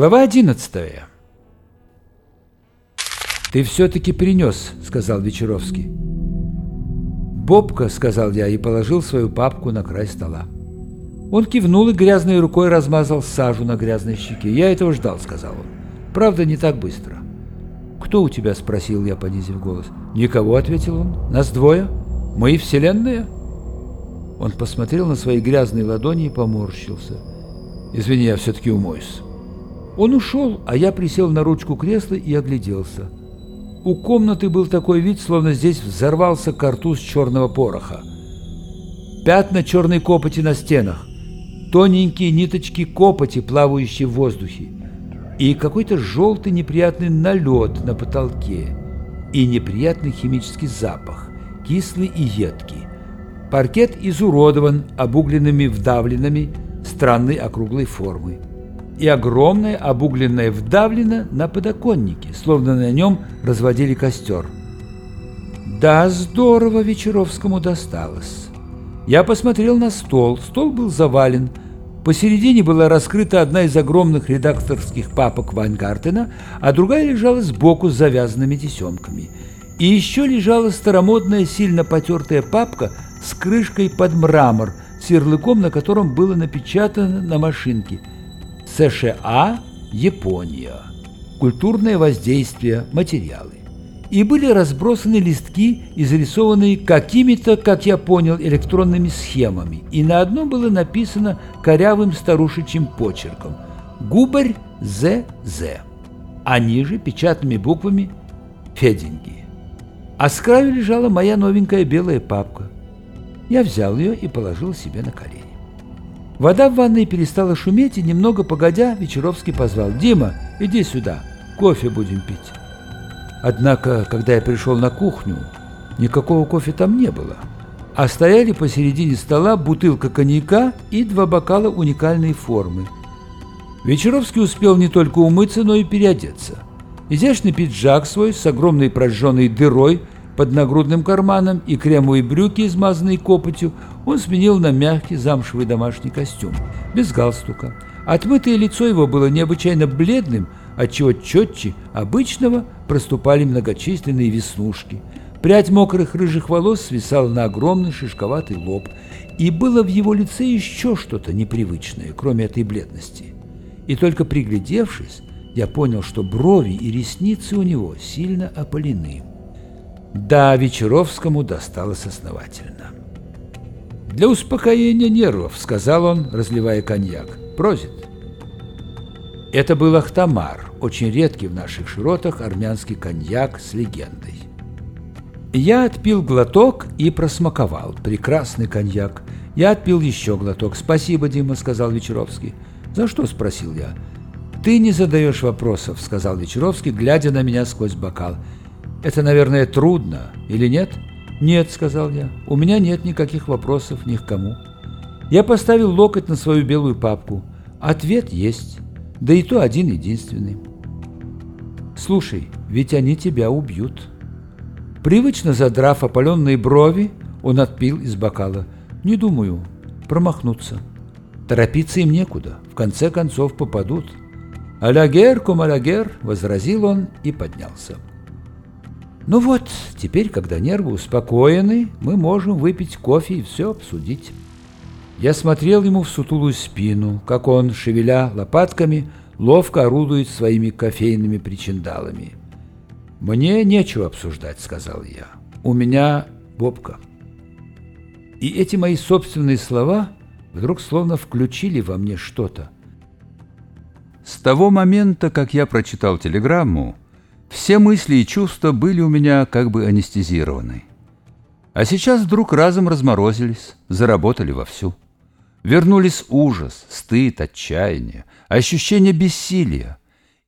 Глава одиннадцатая. «Ты все-таки принес», — сказал Вечеровский. «Бобка», — сказал я и положил свою папку на край стола. Он кивнул и грязной рукой размазал сажу на грязной щеке. «Я этого ждал», — сказал он. «Правда, не так быстро». «Кто у тебя?» — спросил я, понизив голос. «Никого», — ответил он. «Нас двое. Мы и вселенная». Он посмотрел на свои грязные ладони и поморщился. «Извини, я все-таки умоюсь». Он ушел, а я присел на ручку кресла и огляделся. У комнаты был такой вид, словно здесь взорвался картуз черного пороха. Пятна черной копоти на стенах, тоненькие ниточки копоти, плавающие в воздухе, и какой-то желтый неприятный налет на потолке, и неприятный химический запах, кислый и едкий. Паркет изуродован обугленными вдавленными странной округлой формы и огромное обугленное вдавлено на подоконнике, словно на нем разводили костер. Да, здорово Вечеровскому досталось. Я посмотрел на стол. Стол был завален. Посередине была раскрыта одна из огромных редакторских папок Вайнгартена, а другая лежала сбоку с завязанными тесемками. И еще лежала старомодная, сильно потертая папка с крышкой под мрамор, с ярлыком, на котором было напечатано на машинке – США, Япония. Культурное воздействие, материалы. И были разбросаны листки, изрисованные какими-то, как я понял, электронными схемами. И на одном было написано корявым старушечьим почерком «Губарь ЗЗ», а ниже печатными буквами «Феденьки». А с краю лежала моя новенькая белая папка. Я взял ее и положил себе на колени. Вода в ванной перестала шуметь, и немного погодя Вечеровский позвал «Дима, иди сюда, кофе будем пить». Однако, когда я пришел на кухню, никакого кофе там не было, а стояли посередине стола бутылка коньяка и два бокала уникальной формы. Вечеровский успел не только умыться, но и переодеться. Изящный пиджак свой с огромной прожженной дырой под нагрудным карманом и кремовые брюки, измазанные копотью, он сменил на мягкий замшевый домашний костюм, без галстука. Отмытое лицо его было необычайно бледным, отчего четче обычного проступали многочисленные веснушки. Прядь мокрых рыжих волос свисала на огромный шишковатый лоб, и было в его лице еще что-то непривычное, кроме этой бледности. И только приглядевшись, я понял, что брови и ресницы у него сильно опалены. Да, Вечеровскому досталось основательно. «Для успокоения нервов», — сказал он, разливая коньяк. «Прозит». Это был Ахтамар, очень редкий в наших широтах армянский коньяк с легендой. Я отпил глоток и просмаковал. Прекрасный коньяк. Я отпил еще глоток. «Спасибо, Дима», — сказал Вечеровский. «За что?» — спросил я. «Ты не задаешь вопросов», — сказал Вечеровский, глядя на меня сквозь бокал. Это, наверное, трудно, или нет? Нет, сказал я. У меня нет никаких вопросов ни к кому. Я поставил локоть на свою белую папку. Ответ есть. Да и то один единственный. Слушай, ведь они тебя убьют. Привычно задрав опаленные брови, он отпил из бокала. Не думаю, промахнуться. Торопиться им некуда, в конце концов попадут. «Алягер, кум алягер», — возразил он и поднялся. Ну вот, теперь, когда нервы успокоены, мы можем выпить кофе и все обсудить. Я смотрел ему в сутулую спину, как он, шевеля лопатками, ловко орудует своими кофейными причиндалами. «Мне нечего обсуждать», — сказал я. «У меня бобка». И эти мои собственные слова вдруг словно включили во мне что-то. С того момента, как я прочитал телеграмму, все мысли и чувства были у меня как бы анестезированы. А сейчас вдруг разом разморозились, заработали вовсю. Вернулись ужас, стыд, отчаяние, ощущение бессилия.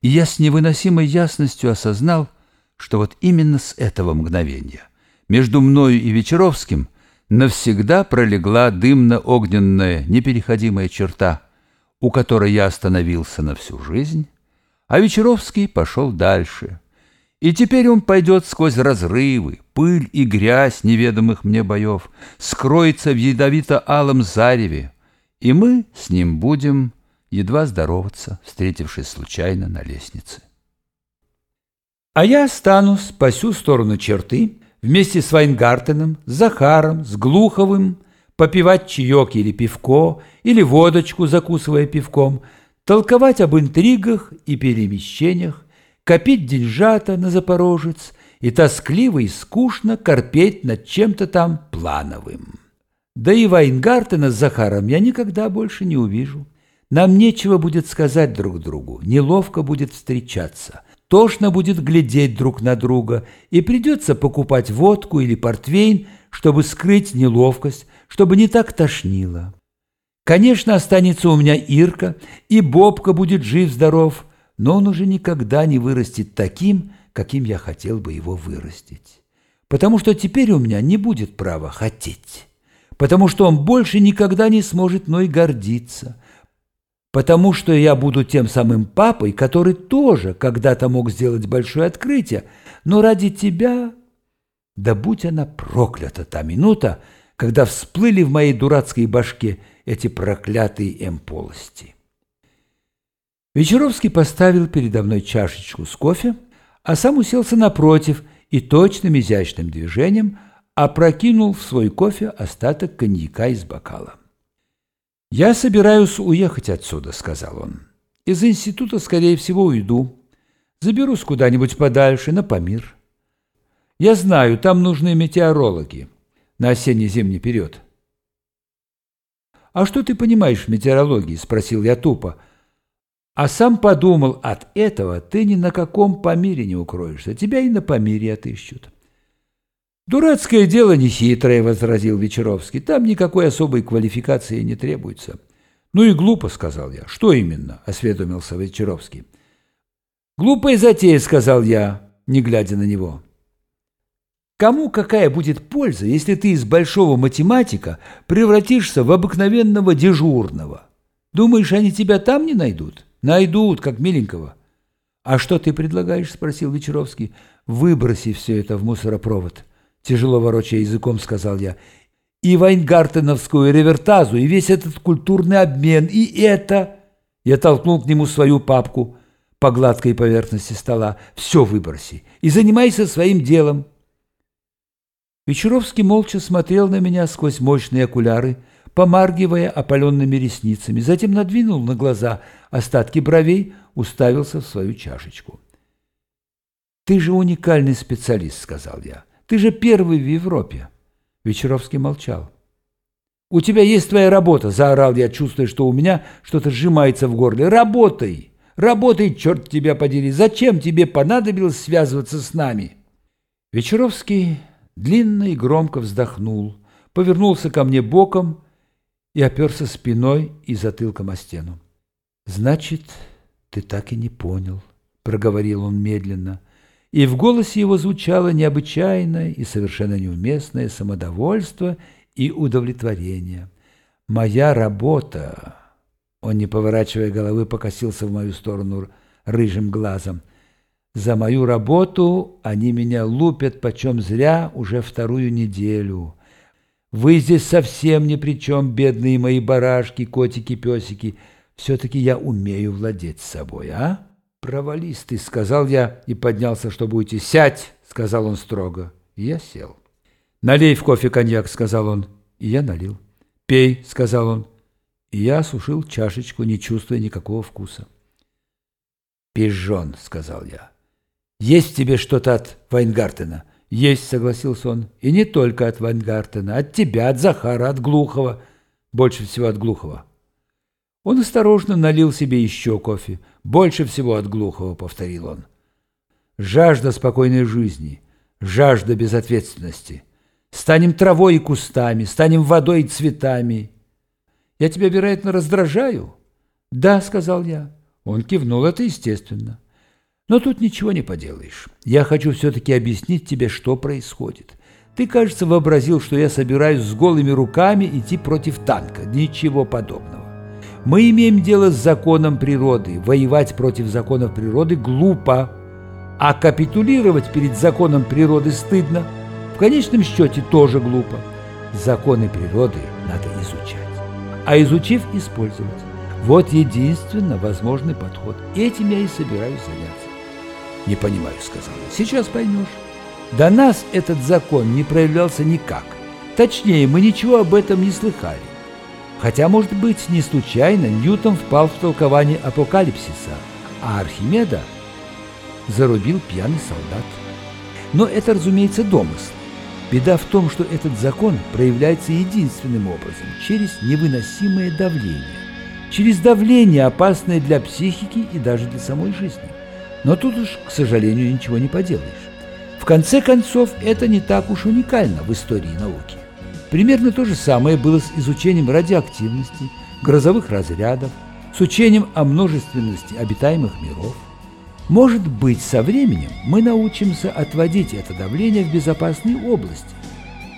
И я с невыносимой ясностью осознал, что вот именно с этого мгновения между мною и Вечеровским навсегда пролегла дымно-огненная непереходимая черта, у которой я остановился на всю жизнь, а Вечеровский пошел дальше. И теперь он пойдет сквозь разрывы, пыль и грязь неведомых мне боев, скроется в ядовито-алом зареве, и мы с ним будем едва здороваться, встретившись случайно на лестнице. А я останусь по всю сторону черты вместе с Вайнгартеном, с Захаром, с Глуховым, попивать чаек или пивко, или водочку, закусывая пивком, толковать об интригах и перемещениях, копить деньжата на Запорожец и тоскливо и скучно корпеть над чем-то там плановым. Да и Вайнгартена с Захаром я никогда больше не увижу. Нам нечего будет сказать друг другу, неловко будет встречаться, тошно будет глядеть друг на друга, и придется покупать водку или портвейн, чтобы скрыть неловкость, чтобы не так тошнило. Конечно, останется у меня Ирка, и Бобка будет жив-здоров, но он уже никогда не вырастет таким, каким я хотел бы его вырастить. Потому что теперь у меня не будет права хотеть потому что он больше никогда не сможет мной гордиться, потому что я буду тем самым папой, который тоже когда-то мог сделать большое открытие, но ради тебя, да будь она проклята та минута, когда всплыли в моей дурацкой башке эти проклятые эмполости. Вечеровский поставил передо мной чашечку с кофе, а сам уселся напротив и точным изящным движением – опрокинул в свой кофе остаток коньяка из бокала. «Я собираюсь уехать отсюда», — сказал он. «Из института, скорее всего, уйду. Заберусь куда-нибудь подальше, на Памир. Я знаю, там нужны метеорологи на осенне-зимний период». «А что ты понимаешь в метеорологии?» — спросил я тупо. А сам подумал, от этого ты ни на каком Памире не укроешься. Тебя и на Памире отыщут. «Дурацкое дело нехитрое», — возразил Вечеровский. «Там никакой особой квалификации не требуется». «Ну и глупо», — сказал я. «Что именно?» — осведомился Вечеровский. «Глупая затея», — сказал я, не глядя на него. «Кому какая будет польза, если ты из большого математика превратишься в обыкновенного дежурного? Думаешь, они тебя там не найдут?» «Найдут, как миленького». «А что ты предлагаешь?» — спросил Вечеровский. «Выброси все это в мусоропровод». Тяжело ворочая языком, сказал я. И Вайнгартеновскую ревертазу, и весь этот культурный обмен, и это... Я толкнул к нему свою папку по гладкой поверхности стола. Все выброси и занимайся своим делом. Вечеровский молча смотрел на меня сквозь мощные окуляры, помаргивая опаленными ресницами, затем надвинул на глаза остатки бровей, уставился в свою чашечку. «Ты же уникальный специалист», — сказал я. Ты же первый в Европе. Вечеровский молчал. «У тебя есть твоя работа!» – заорал я, чувствуя, что у меня что-то сжимается в горле. «Работай! Работай, черт тебя подери! Зачем тебе понадобилось связываться с нами?» Вечеровский длинно и громко вздохнул, повернулся ко мне боком и оперся спиной и затылком о стену. «Значит, ты так и не понял», — проговорил он медленно, — и в голосе его звучало необычайное и совершенно неуместное самодовольство и удовлетворение. «Моя работа...» Он, не поворачивая головы, покосился в мою сторону рыжим глазом. «За мою работу они меня лупят почем зря уже вторую неделю. Вы здесь совсем ни при чем, бедные мои барашки, котики, песики. Все-таки я умею владеть собой, а?» «Провались ты», — сказал я и поднялся, чтобы уйти. «Сядь», — сказал он строго. И я сел. «Налей в кофе коньяк», — сказал он. И я налил. «Пей», — сказал он. И я осушил чашечку, не чувствуя никакого вкуса. «Пижон», — сказал я. «Есть тебе что-то от Вайнгартена?» «Есть», — согласился он. «И не только от Вайнгартена, от тебя, от Захара, от Глухова. Больше всего от Глухова». Он осторожно налил себе еще кофе. «Больше всего от глухого», — повторил он. «Жажда спокойной жизни, жажда безответственности. Станем травой и кустами, станем водой и цветами. Я тебя, вероятно, раздражаю?» «Да», — сказал я. Он кивнул, это естественно. «Но тут ничего не поделаешь. Я хочу все-таки объяснить тебе, что происходит. Ты, кажется, вообразил, что я собираюсь с голыми руками идти против танка. Ничего подобного. Мы имеем дело с законом природы. Воевать против законов природы глупо. А капитулировать перед законом природы стыдно. В конечном счете тоже глупо. Законы природы надо изучать. А изучив, использовать. Вот единственно возможный подход. Этим я и собираюсь заняться. «Не понимаю», — сказал я. «Сейчас поймешь». До нас этот закон не проявлялся никак. Точнее, мы ничего об этом не слыхали. Хотя, может быть, не случайно Ньютон впал в толкование апокалипсиса, а Архимеда зарубил пьяный солдат. Но это, разумеется, домысл. Беда в том, что этот закон проявляется единственным образом – через невыносимое давление. Через давление, опасное для психики и даже для самой жизни. Но тут уж, к сожалению, ничего не поделаешь. В конце концов, это не так уж уникально в истории науки. Примерно то же самое было с изучением радиоактивности, грозовых разрядов, с учением о множественности обитаемых миров. Может быть, со временем мы научимся отводить это давление в безопасные области,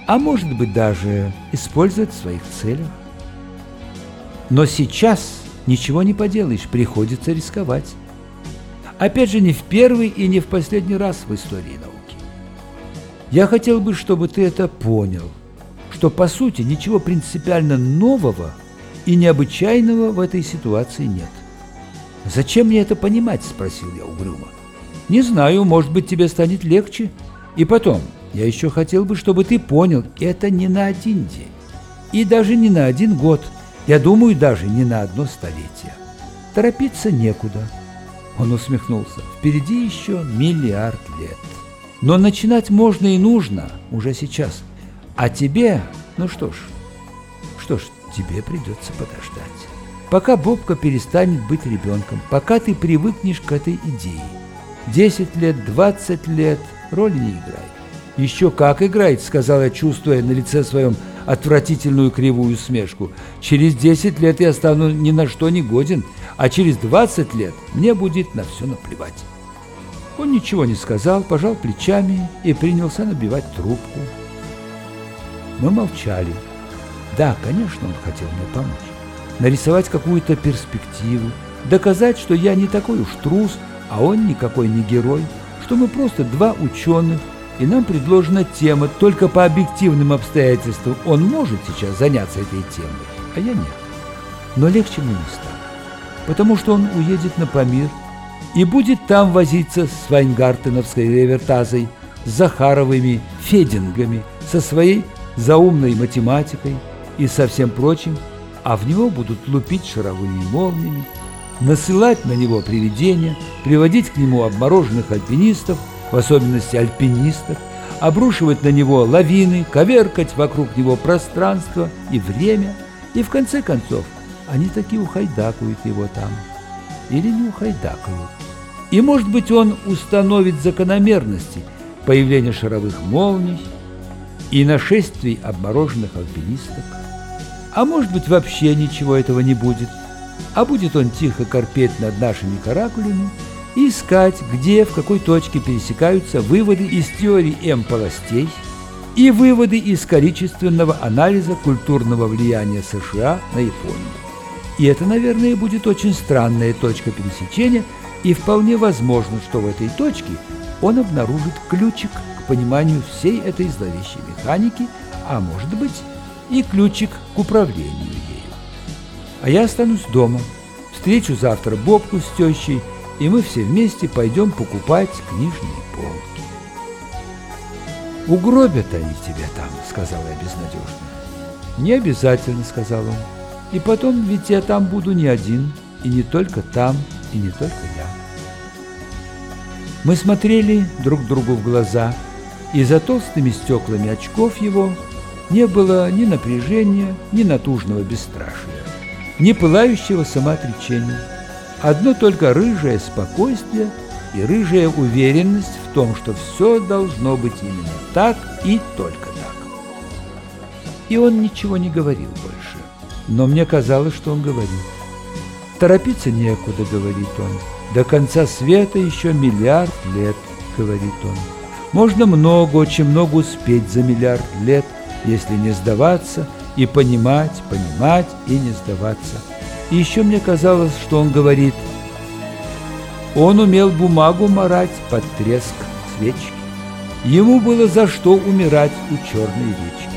а может быть даже использовать в своих целях. Но сейчас ничего не поделаешь, приходится рисковать. Опять же, не в первый и не в последний раз в истории науки. Я хотел бы, чтобы ты это понял – что, по сути, ничего принципиально нового и необычайного в этой ситуации нет. «Зачем мне это понимать?» – спросил я угрюмо. «Не знаю, может быть, тебе станет легче. И потом, я еще хотел бы, чтобы ты понял, это не на один день. И даже не на один год. Я думаю, даже не на одно столетие. Торопиться некуда». Он усмехнулся. «Впереди еще миллиард лет. Но начинать можно и нужно уже сейчас». А тебе, ну что ж, что ж, тебе придется подождать. Пока Бобка перестанет быть ребенком, пока ты привыкнешь к этой идее. Десять лет, двадцать лет роли не играет. «Еще как играет», — сказал я, чувствуя на лице своем отвратительную кривую смешку. «Через десять лет я стану ни на что не годен, а через двадцать лет мне будет на все наплевать». Он ничего не сказал, пожал плечами и принялся набивать трубку. Мы молчали. Да, конечно, он хотел мне помочь. Нарисовать какую-то перспективу, доказать, что я не такой уж трус, а он никакой не герой, что мы просто два ученых, и нам предложена тема только по объективным обстоятельствам. Он может сейчас заняться этой темой, а я нет. Но легче мне не стало, потому что он уедет на Памир и будет там возиться с Вайнгартеновской ревертазой, с Захаровыми федингами, со своей заумной математикой и со всем прочим, а в него будут лупить шаровыми молниями, насылать на него привидения, приводить к нему обмороженных альпинистов, в особенности альпинистов, обрушивать на него лавины, коверкать вокруг него пространство и время, и в конце концов они таки ухайдакуют его там. Или не ухайдакуют. И, может быть, он установит закономерности появления шаровых молний, и нашествий обмороженных альпинисток. А может быть, вообще ничего этого не будет, а будет он тихо корпеть над нашими каракулями искать, где, в какой точке пересекаются выводы из теории М-полостей и выводы из количественного анализа культурного влияния США на Японию. И это, наверное, будет очень странная точка пересечения, и вполне возможно, что в этой точке он обнаружит ключик пониманию всей этой зловещей механики, а может быть и ключик к управлению ею. А я останусь дома, встречу завтра Бобку с тещей, и мы все вместе пойдем покупать книжные полки. «Угробят они тебя там», — сказала я безнадежно. «Не обязательно», — сказал он. «И потом, ведь я там буду не один, и не только там, и не только я». Мы смотрели друг другу в глаза — и за толстыми стеклами очков его не было ни напряжения, ни натужного бесстрашия. ни пылающего самоотречения. Одно только рыжее спокойствие и рыжая уверенность в том, что все должно быть именно так и только так. И он ничего не говорил больше, но мне казалось, что он говорит. Торопиться некуда, говорит он. До конца света еще миллиард лет, говорит он. Можно много, очень много успеть за миллиард лет, если не сдаваться и понимать, понимать и не сдаваться. И еще мне казалось, что он говорит, он умел бумагу морать под треск свечки. Ему было за что умирать у черной речки.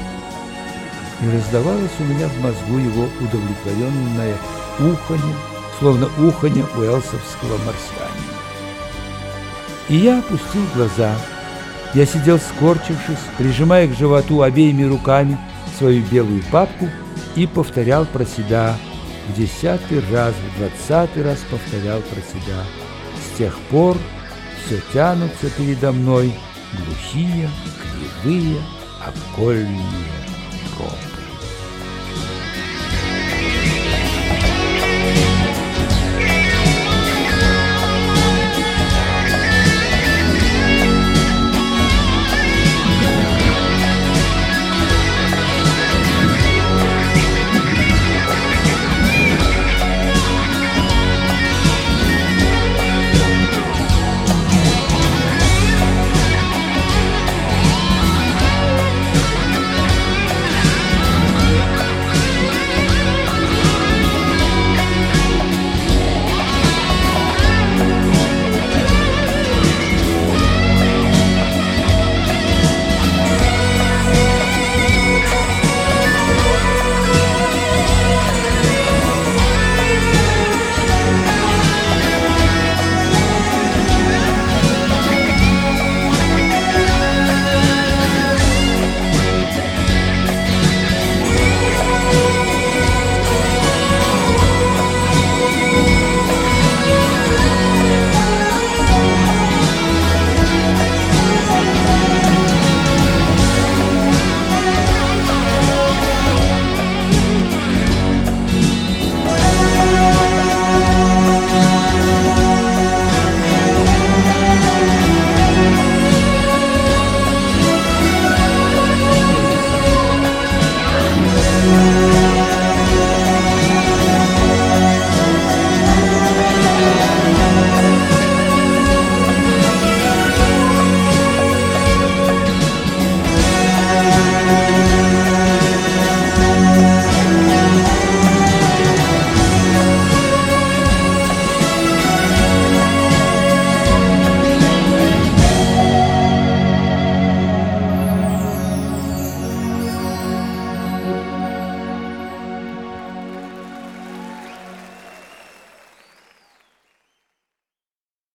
И раздавалось у меня в мозгу его удовлетворенное уханье, словно уханье уэлсовского марсианина. И я опустил глаза. Я сидел скорчившись, прижимая к животу обеими руками свою белую папку и повторял про себя, в десятый раз, в двадцатый раз повторял про себя. С тех пор все тянутся передо мной глухие, кривые, окольные тропы.